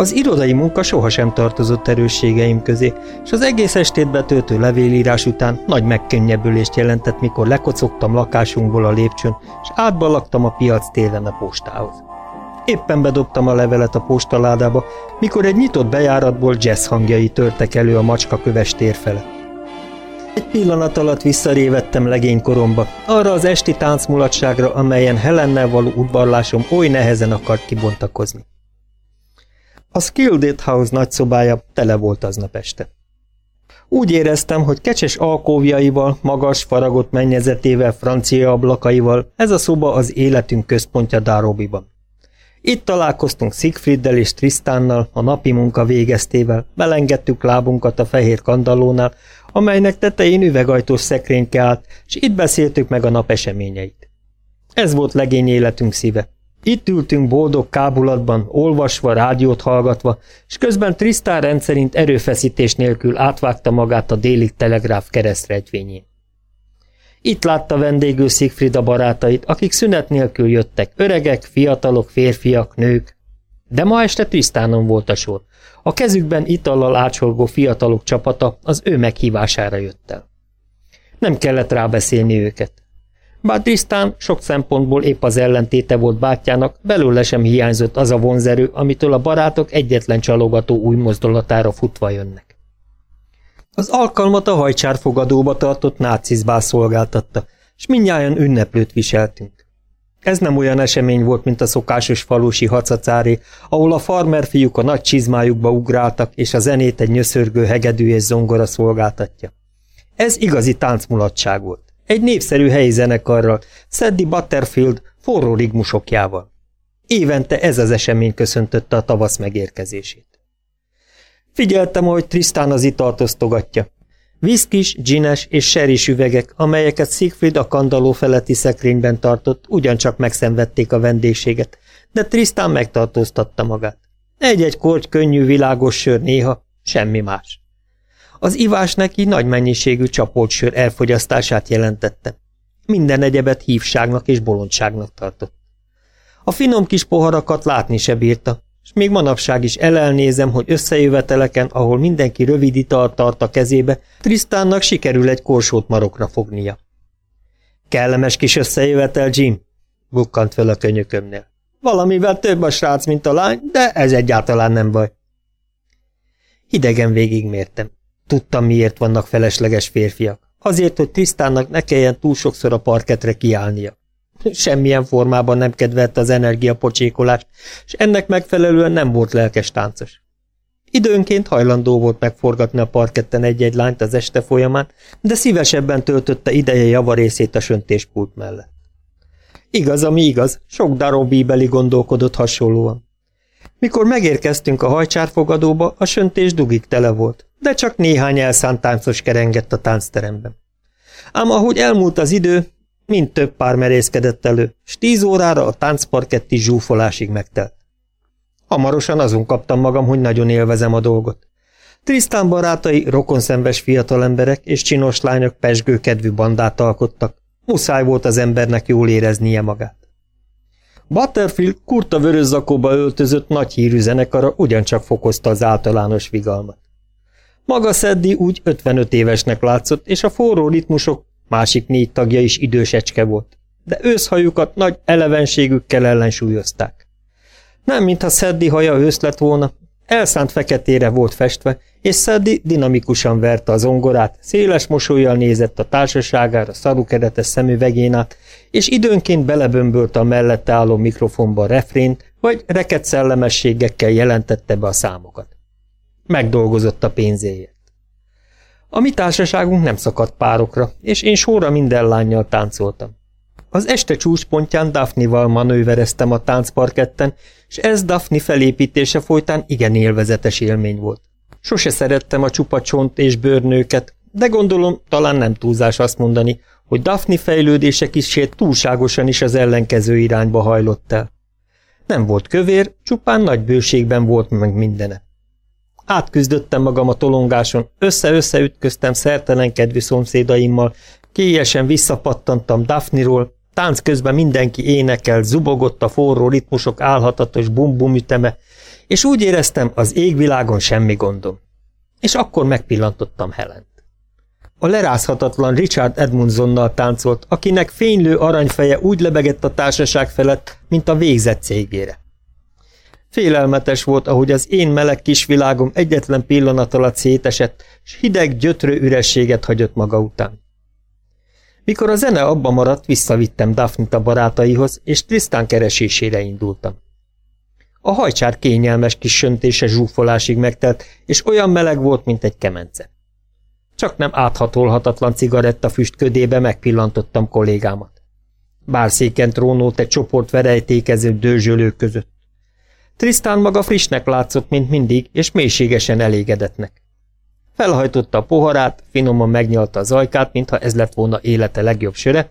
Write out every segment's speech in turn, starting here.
Az irodai munka sohasem tartozott erősségeim közé, és az egész estét betöltő levélírás után nagy megkönnyebbülést jelentett, mikor lekocogtam lakásunkból a lépcsőn, és átbalagtam a piac télen a postához. Éppen bedobtam a levelet a postaládába, mikor egy nyitott bejáratból jazz hangjai törtek elő a macska köves tér fele. Egy pillanat alatt visszarévettem legénykoromba, arra az esti táncmulatságra, amelyen Helennel való udvarlásom oly nehezen akart kibontakozni. A Skilded House nagyszobája tele volt aznap este. Úgy éreztem, hogy kecses alkóvjaival, magas, faragott mennyezetével, francia ablakaival ez a szoba az életünk központja Darobiban. Itt találkoztunk Siegfrieddel és Trisztánnal, a napi munka végeztével, belengedtük lábunkat a fehér kandallónál, amelynek tetején üvegajtós szekrényke állt, és itt beszéltük meg a nap eseményeit. Ez volt legény életünk szíve. Itt ültünk boldog kábulatban, olvasva, rádiót hallgatva, és közben Trisztán rendszerint erőfeszítés nélkül átvágta magát a déli telegráf keresztrejtvényén. Itt látta vendégül Szigfrida barátait, akik szünet nélkül jöttek, öregek, fiatalok, férfiak, nők. De ma este Trisztánon volt a sor. A kezükben itallal ácsolgó fiatalok csapata az ő meghívására jött el. Nem kellett rábeszélni őket. Bár Trisztán sok szempontból épp az ellentéte volt bátyjának, belőle sem hiányzott az a vonzerő, amitől a barátok egyetlen csalogató új mozdulatára futva jönnek. Az alkalmat a hajcsárfogadóba tartott nácizbál szolgáltatta, és mindjárt ünneplőt viseltünk. Ez nem olyan esemény volt, mint a szokásos falusi hacacáré, ahol a farmer fiúk a nagy csizmájukba ugráltak, és a zenét egy nyöszörgő hegedű és zongora szolgáltatja. Ez igazi táncmulatság volt. Egy népszerű helyi zenekarral, Szeddi Butterfield forró rigmusokjával. Évente ez az esemény köszöntötte a tavasz megérkezését. Figyeltem, ahogy Trisztán az italt osztogatja. Viszkis, gines és seris üvegek, amelyeket Siegfried a kandaló feletti szekrényben tartott, ugyancsak megszenvedték a vendégséget, de Trisztán megtartóztatta magát. Egy-egy korty könnyű, világos sör néha, semmi más. Az ivás neki nagy mennyiségű csapolt sör elfogyasztását jelentette. Minden egyebet hívságnak és bolondságnak tartott. A finom kis poharakat látni se bírta, és még manapság is elelnézem, hogy összejöveteleken, ahol mindenki rövid italt tart a kezébe, Trisztánnak sikerül egy korsót marokra fognia. Kellemes kis összejövetel, Jim, bukkant fel a könyökömnél. Valamivel több a srác, mint a lány, de ez egyáltalán nem baj. Idegen végigmértem. Tudtam, miért vannak felesleges férfiak. Azért, hogy Trisztánnak ne kelljen túl sokszor a parketre kiállnia. Semmilyen formában nem kedvelte az energiapocsékolást, és ennek megfelelően nem volt lelkes táncos. Időnként hajlandó volt megforgatni a parketten egy-egy lányt az este folyamán, de szívesebben töltötte ideje javarészét a söntéspult mellett. Igaz, ami igaz, sok darab bíbeli gondolkodott hasonlóan. Mikor megérkeztünk a hajcsárfogadóba, a söntés dugig tele volt, de csak néhány elszánt táncos kerengett a táncteremben. Ám ahogy elmúlt az idő, mind több pár merészkedett elő, s tíz órára a táncparketti zsúfolásig megtelt. Hamarosan azon kaptam magam, hogy nagyon élvezem a dolgot. Trisztán barátai rokonszenves fiatalemberek és csinos lányok pesgőkedvű bandát alkottak. Muszáj volt az embernek jól éreznie magát. Butterfield kurta vörös zakóba öltözött nagy hírű zenekara ugyancsak fokozta az általános vigalmat. Maga Szeddi úgy 55 évesnek látszott, és a forró ritmusok másik négy tagja is idősecske volt, de őszhajukat nagy elevenségükkel ellensúlyozták. Nem, mintha Szeddi haja ősz lett volna, elszánt feketére volt festve, és Szeddi dinamikusan verte az ongorát, széles mosolyjal nézett a társaságára szarukeretes szemüvegén át, és időnként belebömbölte a mellette álló mikrofonba refrént, vagy reket szellemességekkel jelentette be a számokat. Megdolgozott a pénzéért. A mi társaságunk nem szakadt párokra, és én sorra minden lányjal táncoltam. Az este csúcspontján Daphne-val manővereztem a táncparketten, és ez Daphne felépítése folytán igen élvezetes élmény volt. Sose szerettem a csupa csont és bőrnőket, de gondolom, talán nem túlzás azt mondani, hogy Daphne fejlődése kísért túlságosan is az ellenkező irányba hajlott el. Nem volt kövér, csupán nagy bőségben volt meg mindene. Átküzdöttem magam a tolongáson, össze-össze ütköztem szertelenkedvű szomszédaimmal, kélyesen visszapattantam Daphne-ról, tánc közben mindenki énekel, zubogott a forró ritmusok álhatatos bumbum üteme, és úgy éreztem, az égvilágon semmi gondom. És akkor megpillantottam Helent. A lerázhatatlan Richard Edmundsonnal táncolt, akinek fénylő aranyfeje úgy lebegett a társaság felett, mint a végzett cégére. Félelmetes volt, ahogy az én meleg kisvilágom egyetlen pillanat alatt szétesett, s hideg gyötrő ürességet hagyott maga után. Mikor a zene abba maradt, visszavittem Daphne-t a barátaihoz, és Tristan keresésére indultam. A hajcsár kényelmes kis söntése zsúfolásig megtelt, és olyan meleg volt, mint egy kemence. Csak nem áthatolhatatlan füst ködébe megpillantottam kollégámat. Bárszéken trónolt egy csoport verejtékező dőzsölők között. Trisztán maga frissnek látszott, mint mindig, és mélységesen elégedetnek. Felhajtotta a poharát, finoman megnyalta az ajkát, mintha ez lett volna élete legjobb söre,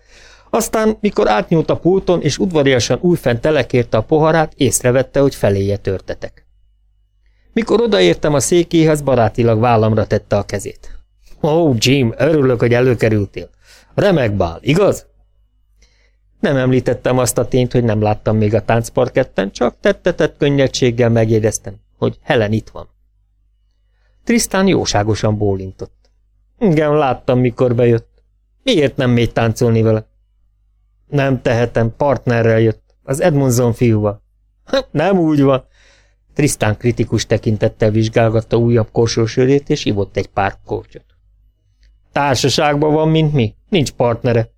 aztán, mikor átnyúlt a pulton, és udvariasan újfent telekérte a poharát, észrevette, hogy feléje törtetek. Mikor odaértem a székéhez, barátilag vállamra tette a kezét. Ó, oh, Jim, örülök, hogy előkerültél. Remek bál, igaz? Nem említettem azt a tényt, hogy nem láttam még a táncparketten, csak tettetett könnyedséggel megjegyeztem, hogy Helen itt van. Trisztán jóságosan bólintott. Igen, láttam, mikor bejött. Miért nem mégy táncolni vele? Nem tehetem, partnerrel jött, az Edmundson fiúval. Nem úgy van. Trisztán kritikus tekintettel vizsgálgatta újabb korsósörét, és ivott egy pár kortyot. Társaságban van, mint mi, nincs partnere.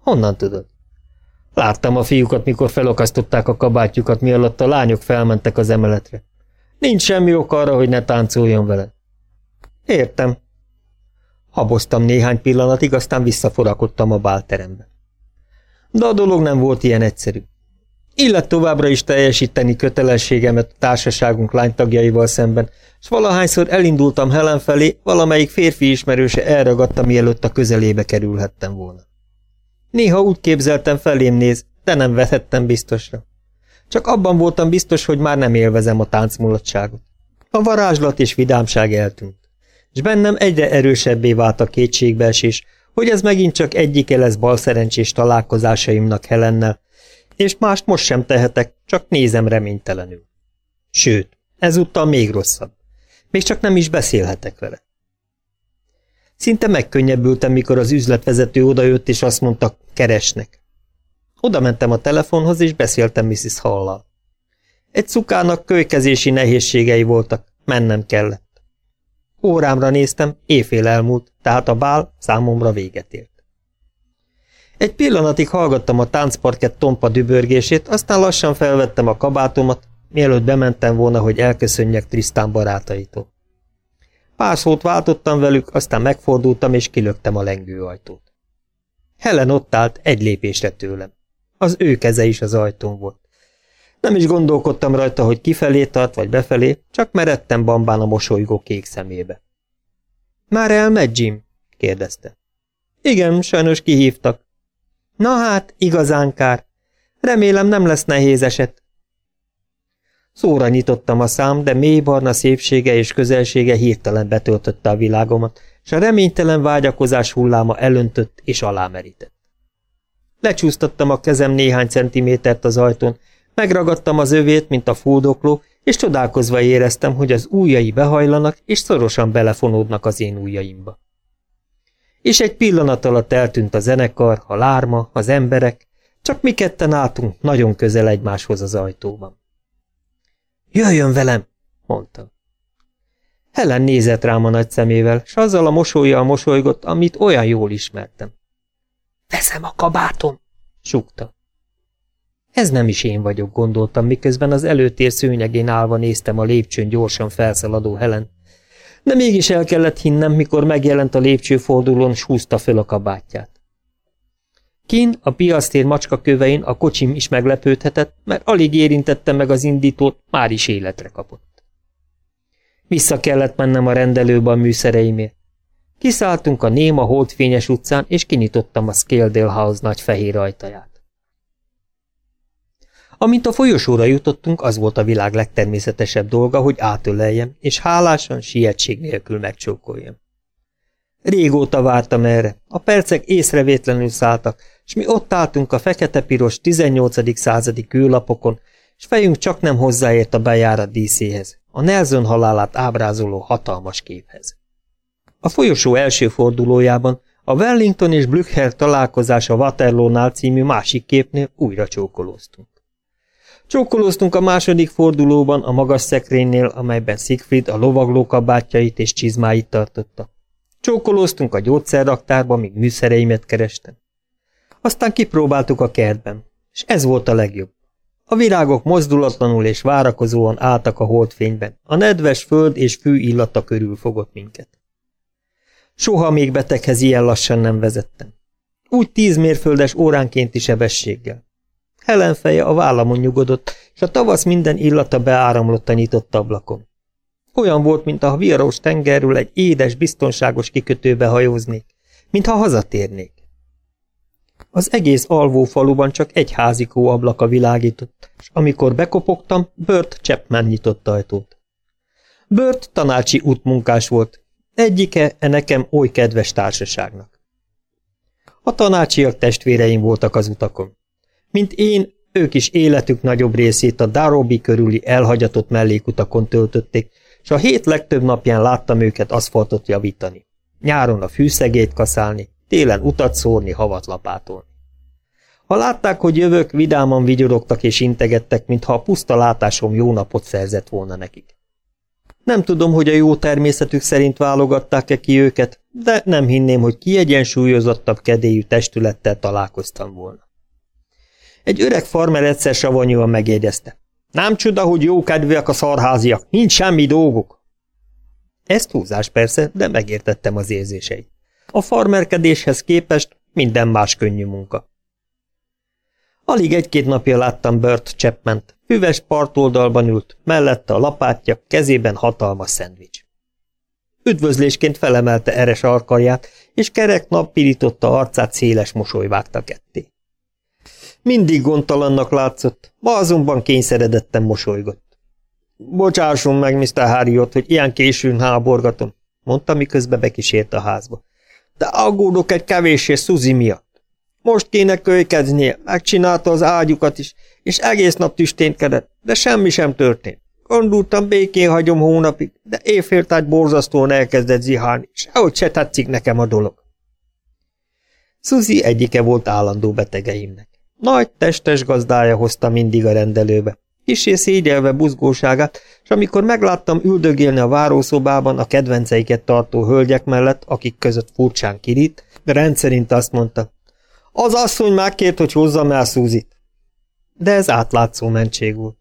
Honnan tudod? Láttam a fiúkat, mikor felokasztották a kabátjukat, mi alatt a lányok felmentek az emeletre. Nincs semmi ok arra, hogy ne táncoljon vele. Értem. Haboztam néhány pillanatig, aztán visszaforakodtam a bálterembe. De a dolog nem volt ilyen egyszerű. Illet továbbra is teljesíteni kötelességemet a társaságunk lánytagjaival szemben, s valahányszor elindultam Helen felé, valamelyik férfi ismerőse elragadta, mielőtt a közelébe kerülhettem volna. Néha úgy képzeltem felém néz, de nem vehettem biztosra. Csak abban voltam biztos, hogy már nem élvezem a táncmulatságot. A varázslat és vidámság eltűnt, és bennem egyre erősebbé vált a kétségbeesés, hogy ez megint csak egyike lesz balszerencsés találkozásaimnak Helennel, és mást most sem tehetek, csak nézem reménytelenül. Sőt, ezúttal még rosszabb. Még csak nem is beszélhetek vele. Szinte megkönnyebbültem, mikor az üzletvezető odajött, és azt mondta, keresnek. Oda mentem a telefonhoz, és beszéltem Mrs. Hall-lal. Egy szukának kölykezési nehézségei voltak, mennem kellett. Órámra néztem, éjfél elmúlt, tehát a bál számomra véget ért. Egy pillanatig hallgattam a táncparkett tompa dübörgését, aztán lassan felvettem a kabátomat, mielőtt bementem volna, hogy elköszönjek Trisztán barátaitól. Pár szót váltottam velük, aztán megfordultam és kilöktem a lengőajtót. Helen ott állt egy lépésre tőlem. Az ő keze is az ajtón volt. Nem is gondolkodtam rajta, hogy kifelé tart vagy befelé, csak meredtem bambán a mosolygó kék szemébe. Már elmegy, Jim? kérdezte. Igen, sajnos kihívtak. Na hát, igazán kár. Remélem nem lesz nehéz eset. Szóra nyitottam a szám, de mély barna szépsége és közelsége hirtelen betöltötte a világomat, és a reménytelen vágyakozás hulláma elöntött és alámerített. Lecsúsztattam a kezem néhány centimétert az ajtón, megragadtam az övét, mint a fúdokló, és csodálkozva éreztem, hogy az ujjai behajlanak, és szorosan belefonódnak az én ujjaimba. És egy pillanat alatt eltűnt a zenekar, a lárma, az emberek, csak mi ketten álltunk nagyon közel egymáshoz az ajtóban. Jöjjön velem, mondta. Helen nézett rám a nagy szemével, s azzal a mosolyjal mosolygott, amit olyan jól ismertem. Veszem a kabátom, sukta. Ez nem is én vagyok, gondoltam, miközben az előtér szőnyegén állva néztem a lépcsőn gyorsan felszaladó Helen. De mégis el kellett hinnem, mikor megjelent a lépcsőfordulón, s húzta föl a kabátját. Kin a piasztér macska kövein a kocsim is meglepődhetett, mert alig érintette meg az indítót, már is életre kapott. Vissza kellett mennem a rendelőbe a műszereimért. Kiszálltunk a néma holdfényes utcán, és kinyitottam a Scaledale House nagy fehér ajtaját. Amint a folyosóra jutottunk, az volt a világ legtermészetesebb dolga, hogy átöleljem, és hálásan, sietség nélkül megcsókoljam. Régóta vártam erre, a percek észrevétlenül szálltak, és mi ott álltunk a fekete-piros 18. századi kőlapokon, és fejünk csak nem hozzáért a bejárat díszéhez, a Nelson halálát ábrázoló hatalmas képhez. A folyosó első fordulójában a Wellington és Blücher találkozása Waterloo-nál című másik képnél újra csókolóztunk. Csókolóztunk a második fordulóban a magas szekrénynél, amelyben Siegfried a lovagló kabátjait és csizmáit tartotta. Csókolóztunk a gyógyszerraktárban, míg műszereimet kerestem. Aztán kipróbáltuk a kertben, és ez volt a legjobb. A virágok mozdulatlanul és várakozóan álltak a holdfényben, a nedves föld és fű illata körül fogott minket. Soha még beteghez ilyen lassan nem vezettem. Úgy tíz mérföldes óránkénti sebességgel. Helen feje a vállamon nyugodott, és a tavasz minden illata beáramlott a nyitott ablakon. Olyan volt, mintha a viaros tengerről egy édes, biztonságos kikötőbe hajóznék, mintha hazatérnék. Az egész alvó faluban csak egy házikó ablaka világított, és amikor bekopogtam, Bört Chapman nyitott ajtót. Bört tanácsi útmunkás volt, egyike e nekem oly kedves társaságnak. A tanácsiak testvéreim voltak az utakon. Mint én, ők is életük nagyobb részét a Darobi körüli elhagyatott mellékutakon töltötték, és a hét legtöbb napján láttam őket aszfaltot javítani. Nyáron a fűszegét kaszálni, télen utat szórni, havat lapátolni. Ha látták, hogy jövök, vidáman vigyorogtak és integettek, mintha a puszta látásom jó napot szerzett volna nekik. Nem tudom, hogy a jó természetük szerint válogatták-e ki őket, de nem hinném, hogy kiegyensúlyozottabb kedélyű testülettel találkoztam volna. Egy öreg farmer egyszer savanyúan megjegyezte. Nem csoda, hogy jó kedvűek a szarháziak, nincs semmi dolguk. Ez túlzás persze, de megértettem az érzéseit. A farmerkedéshez képest minden más könnyű munka. Alig egy-két napja láttam Burt Chapman-t. Füves partoldalban ült, mellette a lapátja, kezében hatalmas szendvics. Üdvözlésként felemelte eres arkarját, és kerek nap pirította arcát széles mosoly vágta ketté. Mindig gondtalannak látszott, ma azonban kényszeredetten mosolygott. Bocsásson meg, Mr. Harriot, hogy ilyen későn háborgatom, mondta, miközben bekísért a házba. De aggódok egy kevéssé Suzy miatt. Most kéne kölykeznie, megcsinálta az ágyukat is, és egész nap tüsténkedett, de semmi sem történt. Gondoltam, békén hagyom hónapig, de éjféltájt borzasztóan elkezdett zihálni, sehogy se tetszik nekem a dolog. Suzy egyike volt állandó betegeimnek. Nagy testes gazdája hozta mindig a rendelőbe. Kisé szégyelve buzgóságát, és amikor megláttam üldögélni a várószobában a kedvenceiket tartó hölgyek mellett, akik között furcsán kirít, de rendszerint azt mondta, az asszony megkért, hogy hozzam el Szúzit. De ez átlátszó mentség volt.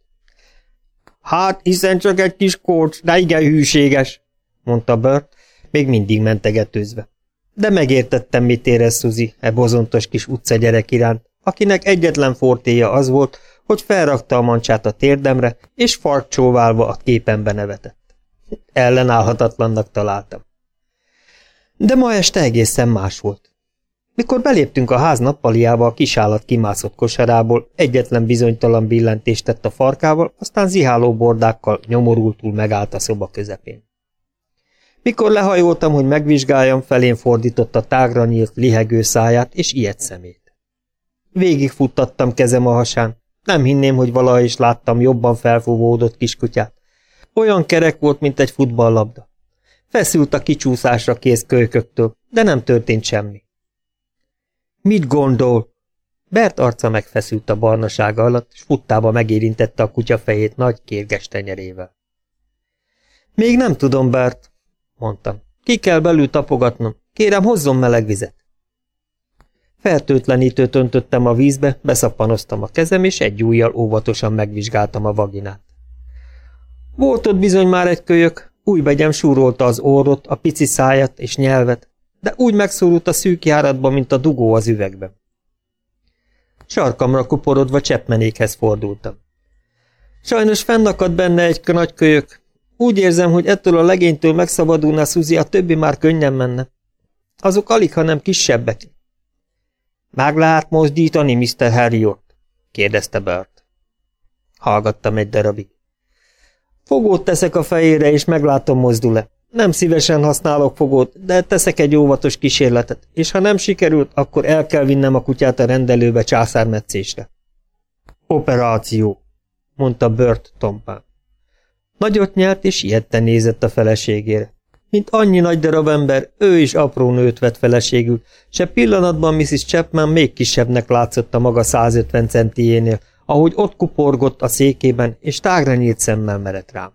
Hát, hiszen csak egy kis kócs, de igen hűséges, mondta Bert, még mindig mentegetőzve. De megértettem, mit érez Suzy e bozontos kis utcagyerek iránt, akinek egyetlen fortéja az volt, hogy felrakta a mancsát a térdemre, és farkcsóválva a képenbe nevetett. Ellenállhatatlannak találtam. De ma este egészen más volt. Mikor beléptünk a ház nappaliába, a kisállat kimászott kosarából, egyetlen bizonytalan billentést tett a farkával, aztán ziháló bordákkal nyomorultul megállt a szoba közepén. Mikor lehajoltam, hogy megvizsgáljam, felén fordította tágra nyílt, lihegő száját, és ilyet szemét. Végigfuttattam kezem a hasán. Nem hinném, hogy valaha is láttam jobban felfúvódott kiskutyát. Olyan kerek volt, mint egy futballlabda. Feszült a kicsúszásra kész kölyköktől, de nem történt semmi. Mit gondol? Bert arca megfeszült a barnasága alatt, és futtába megérintette a kutya fejét nagy kérges tenyerével. Még nem tudom, Bert, mondtam. Ki kell belül tapogatnom. Kérem, hozzon meleg vizet. Fertőtlenítőt öntöttem a vízbe, beszappanoztam a kezem, és egy ujjal óvatosan megvizsgáltam a vaginát. Volt ott bizony már egy kölyök, új begyem súrolta az orrot, a pici szájat és nyelvet, de úgy megszorult a szűk járatba, mint a dugó az üvegben. Sarkamra kuporodva cseppmenékhez fordultam. Sajnos fennakadt benne egy nagy kölyök. Úgy érzem, hogy ettől a legénytől megszabadulna Suzy, a többi már könnyen menne. Azok alig, hanem kisebbek. Meg lehet mozdítani, Mr. Harriot? kérdezte Bert. Hallgattam egy darabig. Fogót teszek a fejére, és meglátom mozdul-e. Nem szívesen használok fogót, de teszek egy óvatos kísérletet, és ha nem sikerült, akkor el kell vinnem a kutyát a rendelőbe császármetszésre. Operáció, mondta Bört tompán. Nagyot nyert, és ilyetten nézett a feleségére. Mint annyi nagy darab ember, ő is apró nőt vett feleségül, se pillanatban Mrs. Chapman még kisebbnek látszott a maga 150 centiénél, ahogy ott kuporgott a székében, és tágra nyílt szemmel merett rám.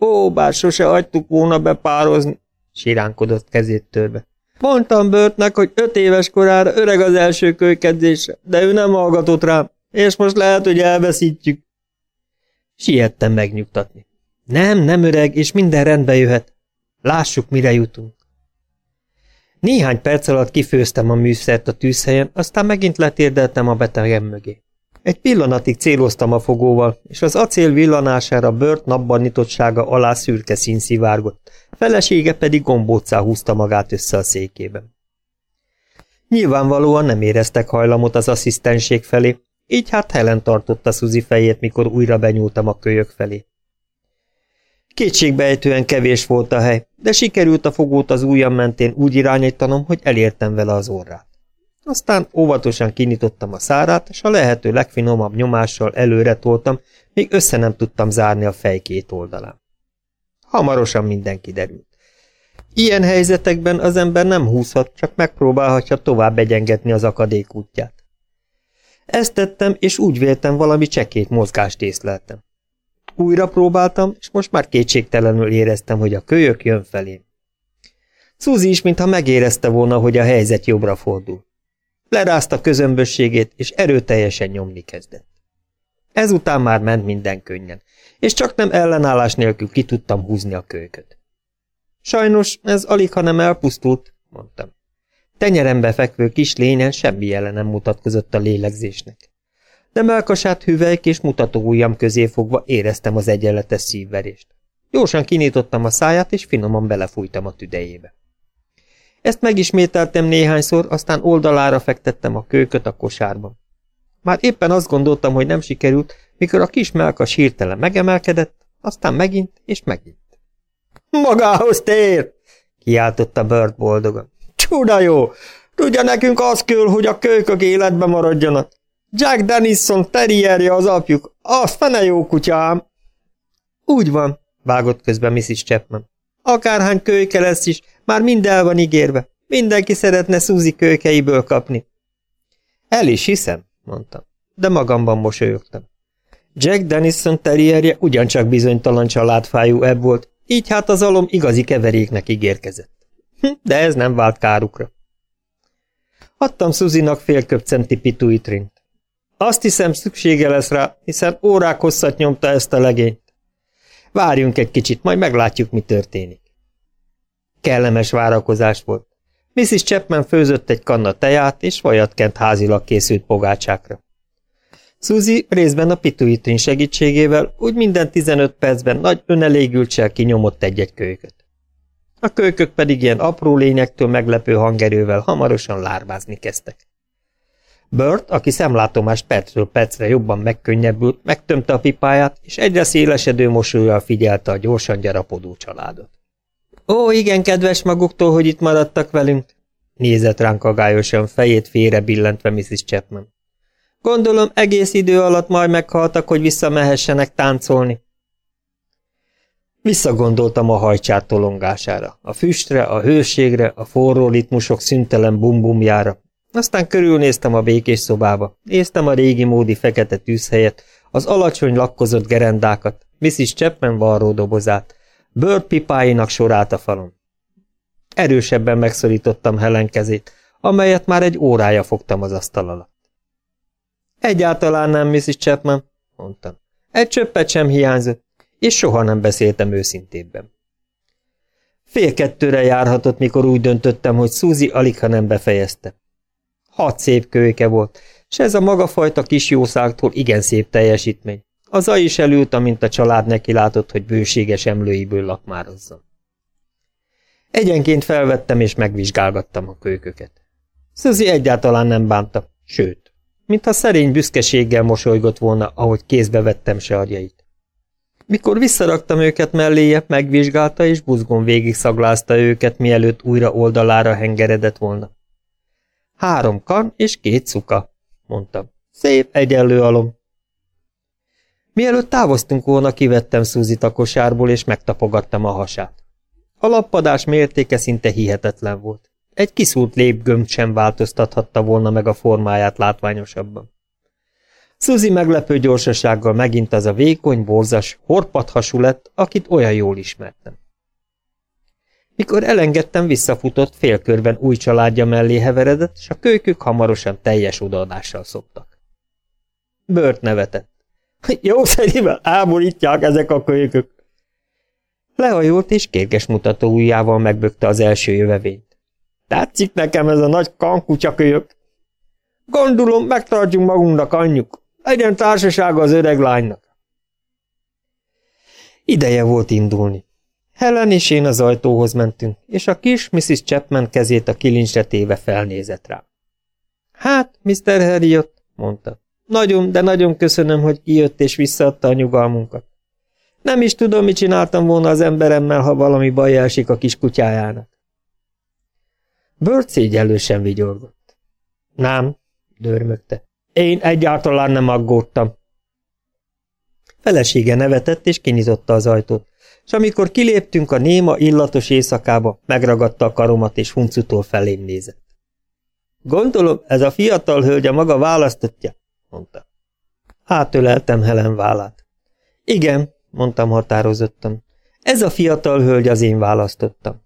Ó, bár sose hagytuk volna bepározni, siránkodott kezét törve. Mondtam Börtnek, hogy öt éves korára öreg az első kölykedzésre, de ő nem hallgatott rám, és most lehet, hogy elveszítjük. Siettem megnyugtatni. Nem, nem öreg, és minden rendbe jöhet. Lássuk, mire jutunk. Néhány perc alatt kifőztem a műszert a tűzhelyen, aztán megint letérdeltem a betegem mögé. Egy pillanatig céloztam a fogóval, és az acél villanására bört napban nyitottsága alá szürke szín szivárgott, felesége pedig gombócá húzta magát össze a székében. Nyilvánvalóan nem éreztek hajlamot az asszisztenség felé, így hát Helen tartotta Suzy fejét, mikor újra benyúltam a kölyök felé. Kétségbejtően kevés volt a hely, de sikerült a fogót az ujjam mentén úgy irányítanom, hogy elértem vele az orrát. Aztán óvatosan kinyitottam a szárát, és a lehető legfinomabb nyomással előre toltam, míg össze nem tudtam zárni a fej két oldalán. Hamarosan minden kiderült. Ilyen helyzetekben az ember nem húzhat, csak megpróbálhatja tovább egyengetni az akadék útját. Ezt tettem, és úgy véltem valami csekét mozgást észleltem. Újra próbáltam, és most már kétségtelenül éreztem, hogy a kölyök jön felém. Suzy is, mintha megérezte volna, hogy a helyzet jobbra fordul. Lerázta közömbösségét, és erőteljesen nyomni kezdett. Ezután már ment minden könnyen, és csak nem ellenállás nélkül ki tudtam húzni a kölyköt. Sajnos ez alig, hanem elpusztult, mondtam. Tenyerembe fekvő kis lényen semmi jele nem mutatkozott a lélegzésnek. De melkasát hüvelyk és mutató ujjam közé fogva éreztem az egyenletes szívverést. Gyorsan kinyitottam a száját, és finoman belefújtam a tüdejébe. Ezt megismételtem néhányszor, aztán oldalára fektettem a kőköt a kosárban. Már éppen azt gondoltam, hogy nem sikerült, mikor a kis melkas hirtelen megemelkedett, aztán megint és megint. Magához tér! kiáltotta Bird boldogan. Csuda jó! Tudja, nekünk az kell, hogy a kölykök életbe maradjanak. Jack Dennison terrierje az apjuk, az fene jó kutyám. Úgy van, vágott közben Mrs. Chapman. Akárhány kölyke lesz is, már mind el van ígérve. Mindenki szeretne Suzy kölykeiből kapni. El is hiszem, mondtam, de magamban mosolyogtam. Jack Dennison terrierje ugyancsak bizonytalan családfájú ebb volt, így hát az alom igazi keveréknek ígérkezett. Hm, de ez nem vált kárukra. Adtam Suzinak fél köpcenti pituitrint. Azt hiszem, szüksége lesz rá, hiszen órák hosszat nyomta ezt a legényt. Várjunk egy kicsit, majd meglátjuk, mi történik. Kellemes várakozás volt. Mrs. Chapman főzött egy kanna teját, és vajat kent házilag készült pogácsákra. Suzy részben a pituitrin segítségével úgy minden 15 percben nagy önelégültsel kinyomott egy-egy kölyköt. A kölykök pedig ilyen apró lényektől meglepő hangerővel hamarosan lárvázni kezdtek. Burt, aki szemlátomást percről percre jobban megkönnyebbült, megtömte a pipáját, és egyre szélesedő mosolyjal figyelte a gyorsan gyarapodó családot. Ó, igen, kedves maguktól, hogy itt maradtak velünk, nézett ránk agályosan, fejét félre billentve Mrs. Chapman. Gondolom, egész idő alatt majd meghaltak, hogy visszamehessenek táncolni. Visszagondoltam a hajcsát tolongására, a füstre, a hőségre, a forró ritmusok szüntelen bumbumjára. Aztán körülnéztem a békés szobába, néztem a régi módi fekete tűzhelyet, az alacsony lakkozott gerendákat, Mrs. Chapman varró dobozát, bőrpipáinak sorát a falon. Erősebben megszorítottam Helen kezét, amelyet már egy órája fogtam az asztal alatt. Egyáltalán nem, Mrs. Chapman, mondtam. Egy csöppet sem hiányzott és soha nem beszéltem őszintébben. Fél kettőre járhatott, mikor úgy döntöttem, hogy Suzy alig, ha nem befejezte. Hat szép kölyke volt, és ez a maga fajta kis jószágtól igen szép teljesítmény. Az a is elült, amint a család neki látott, hogy bőséges emlőiből lakmározzon. Egyenként felvettem és megvizsgálgattam a kölyköket. Suzy egyáltalán nem bánta, sőt, mintha szerény büszkeséggel mosolygott volna, ahogy kézbe vettem sarjait. Mikor visszaraktam őket melléje, megvizsgálta és buzgón végig szaglázta őket, mielőtt újra oldalára hengeredett volna. Három kan és két szuka, mondtam. Szép egyenlő alom. Mielőtt távoztunk volna, kivettem Szuzit a kosárból, és megtapogattam a hasát. A lappadás mértéke szinte hihetetlen volt. Egy kiszúrt lépgömb sem változtathatta volna meg a formáját látványosabban. Suzy meglepő gyorsasággal megint az a vékony, borzas, horpadhasú lett, akit olyan jól ismertem. Mikor elengedtem, visszafutott, félkörben új családja mellé heveredett, és a kölykök hamarosan teljes odaadással szoktak. Bört nevetett. Jó szerivel áborítják ezek a kölykök. Lehajolt, és kérges mutató ujjával megbökte az első jövevényt. Tetszik nekem ez a nagy kankutyakölyök. Gondolom, megtartjuk magunknak anyjuk. Legyen társasága az öreg lánynak. Ideje volt indulni. Helen és én az ajtóhoz mentünk, és a kis Mrs. Chapman kezét a kilincsre téve felnézett rá. Hát, Mr. Harriot, mondta. Nagyon, de nagyon köszönöm, hogy kijött és visszaadta a nyugalmunkat. Nem is tudom, mit csináltam volna az emberemmel, ha valami baj esik a kis kutyájának. Bört szégyellősen vigyorgott. Nem, dörmögte. Én egyáltalán nem aggódtam. Felesége nevetett, és kinyitotta az ajtót, és amikor kiléptünk a néma, illatos éjszakába, megragadta a karomat, és huncutól felém nézett. Gondolom, ez a fiatal hölgy a maga választottja, mondta. Átöleltem Helen vállát. Igen, mondtam határozottan. Ez a fiatal hölgy az én választottam.